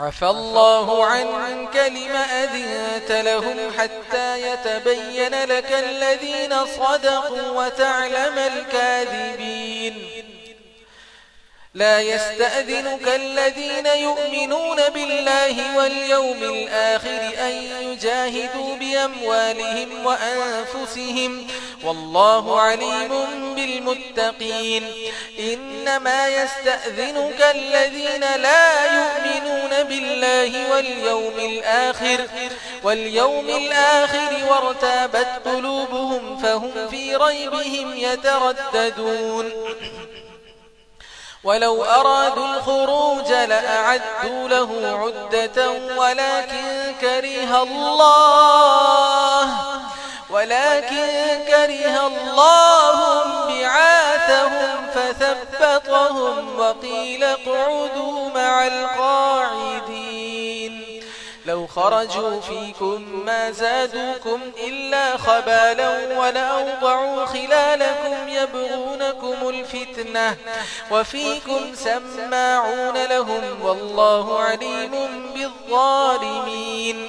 عفى الله عنك لما أذنت لهم حتى يتبين لك الذين صدقوا وتعلم الكاذبين لا يستأذنك الذين يؤمنون بالله واليوم الآخر أن يجاهدوا بأموالهم وأنفسهم والله عليم للمتقين. إنما يستأذنك الذين لا يؤمنون بالله واليوم الآخر واليوم الآخر وارتابت قلوبهم فهم في ريبهم يترددون. ولو أرادوا الخروج لأعدوا له عدة ولكن كريه الله. ولكن كره الله بعاثهم فثبطهم وقيل قعدوا مع القاعدين لو خرجوا فيكم ما زادوكم إلا خبالا ولأوضعوا خلالكم يبغونكم الفتنة وفيكم سماعون لهم والله عليم بالظالمين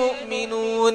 مؤمنون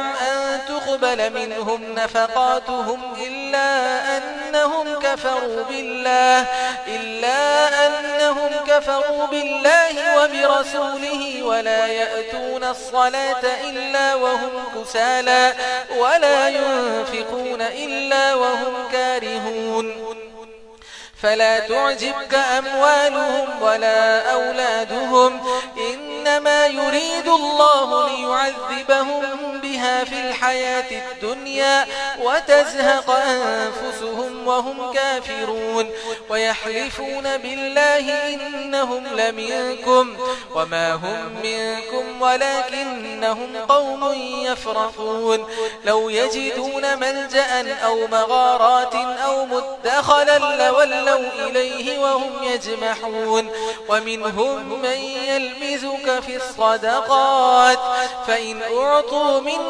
لهم أن تقبل منهم نفقاتهم إلا أنهم كفروا بالله إلا أنهم كفروا بالله وبرسوله ولا يأتون الصلاة إلا وهم كسالى ولا ينفقون إلا وهم كارهون. فلا تعجبك أموالهم ولا أولادهم إنما يريد الله ليعذبهم بها في الحياة الدنيا وتزهق أنفسهم وهم كافرون ويحلفون بالله إنهم لمنكم وما هم منكم ولكنهم قوم يفرحون لو يجدون ملجأ أو مغارات أو مدخلا لولوا إليه وهم يجمحون ومنهم من يلمزك في الصدقات فإن أعطوا منه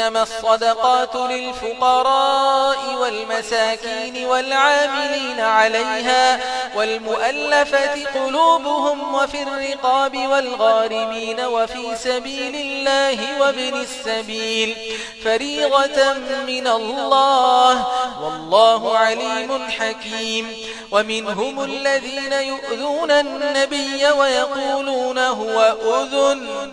إنما الصدقات للفقراء والمساكين والعاملين عليها والمؤلفة قلوبهم وفي الرقاب والغارمين وفي سبيل الله وابن السبيل فريغة من الله والله عليم حكيم ومنهم الذين يؤذون النبي ويقولون هو أذن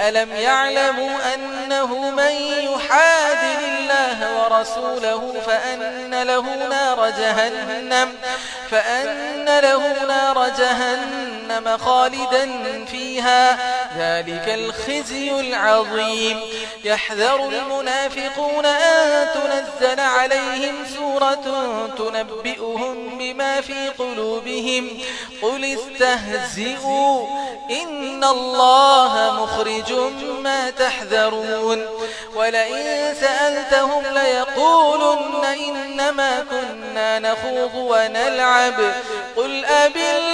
ألم يعلموا أنه من يحادل الله ورسوله فأن له نار جهنم فأن له نار جهنم خالدا فيها ذلك الخزي العظيم. يحذر المنافقون أن تنزل عليهم سورة تنبئهم بما في قلوبهم. قل استهزئوا إن الله مخرج ما تحذرون. ولئن سألتهم ليقولن إنما كنا نخوض ونلعب. قل أبالله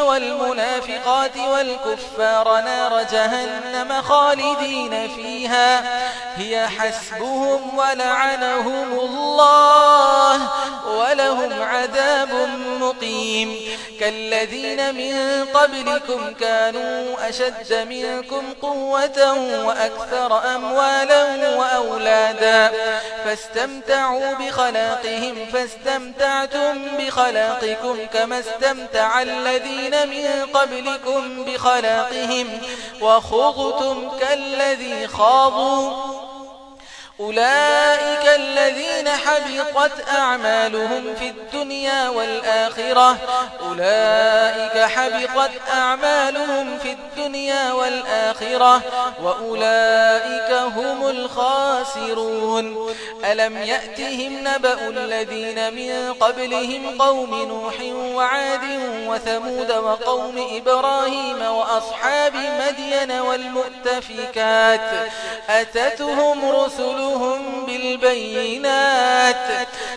والمنافقات والكفار نار جهنم خالدين فيها. هي حسبهم ولعنهم الله ولهم عذاب مقيم. كالذين من قبلكم كانوا أشد منكم قوة وأكثر أموالا وأولادا. فاستمتعوا بخلاقهم فاستمتعتم بخلاقكم كما استمتع الذين الذين من قبلكم بخلاقهم وخغتم كالذي خاضوا أولئك الذين حبقت أعمالهم في الدنيا والآخرة أولئك حبقت أعمالهم الدنيا والآخرة وأولئك هم الخاسرون. ألم يأتهم نبأ الذين من قبلهم قوم نوح وعاد وثمود وقوم إبراهيم وأصحاب مدين والمؤتفكات؟ أتتهم رسلهم بالبينات.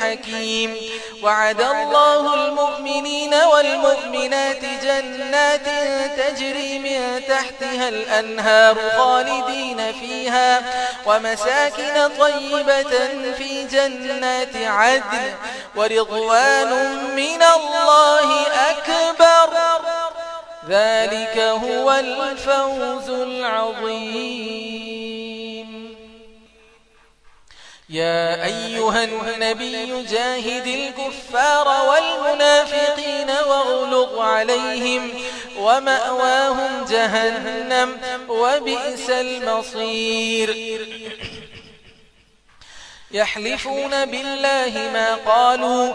حكيم وعد الله المؤمنين والمؤمنات جنات تجري من تحتها الأنهار خالدين فيها ومساكن طيبة في جنات عدل ورضوان من الله أكبر. ذلك هو الفوز العظيم. يا أيها النبي جاهد الكفار والمنافقين واغلق عليهم ومأواهم جهنم وبئس المصير. يحلفون بالله ما قالوا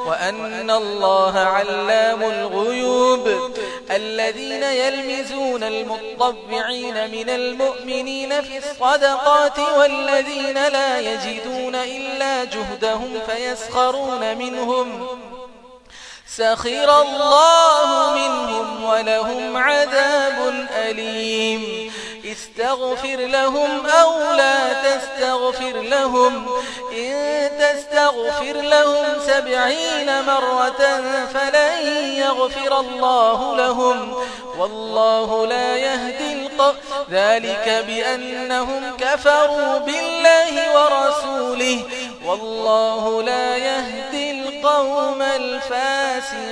وأن الله علام الغيوب الذين يلمزون المطبعين من المؤمنين في الصدقات والذين لا يجدون إلا جهدهم فيسخرون منهم سخر الله منهم ولهم عذاب أليم استغفر لهم أو لا تستغفر لهم. إن تستغفر لهم سبعين مرة فلن يغفر الله لهم. والله لا يهدي القوم. ذلك بأنهم كفروا بالله ورسوله. والله لا يهدي القوم الفاسقين.